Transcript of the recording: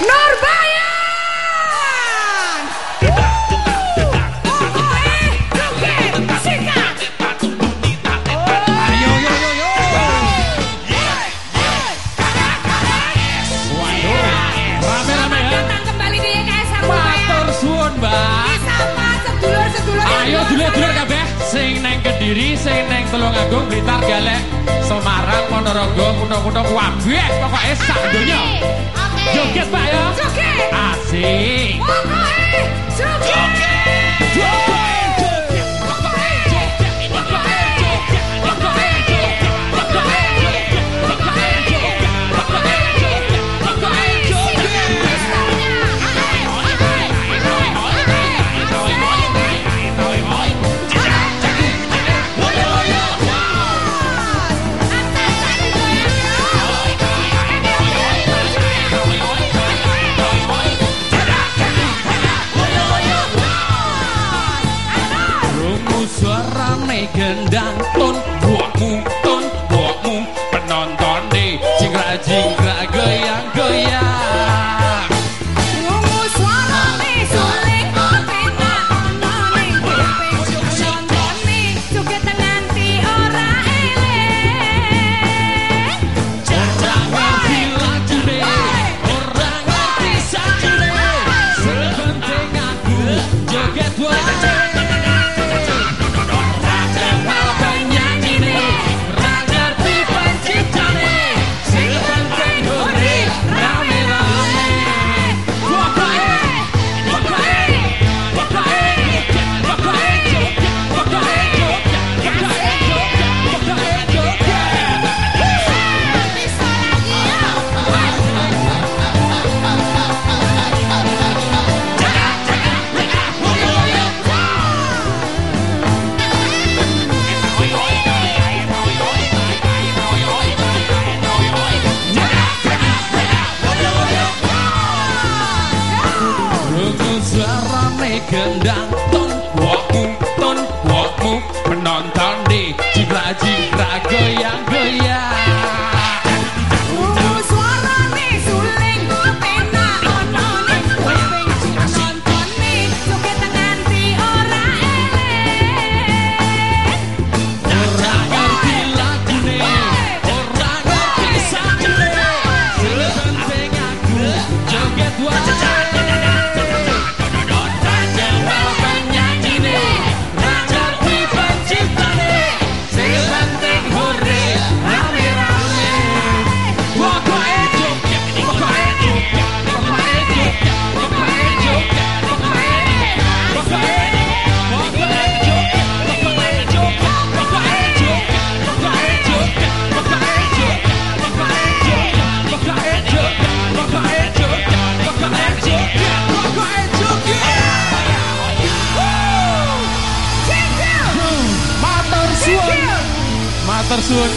Norberto! Kediri sing neng Tulungagung Blitar Galek Semarang Ponorogo Kuno-kuno Wabeh pokoknya sak donya. Joget Pak ya. Joget gendang ton buakmu ton buakmu. Penonton deh jingkrak gendang ton wokmu ton wokmu penonton di jiblaji Matur suwun.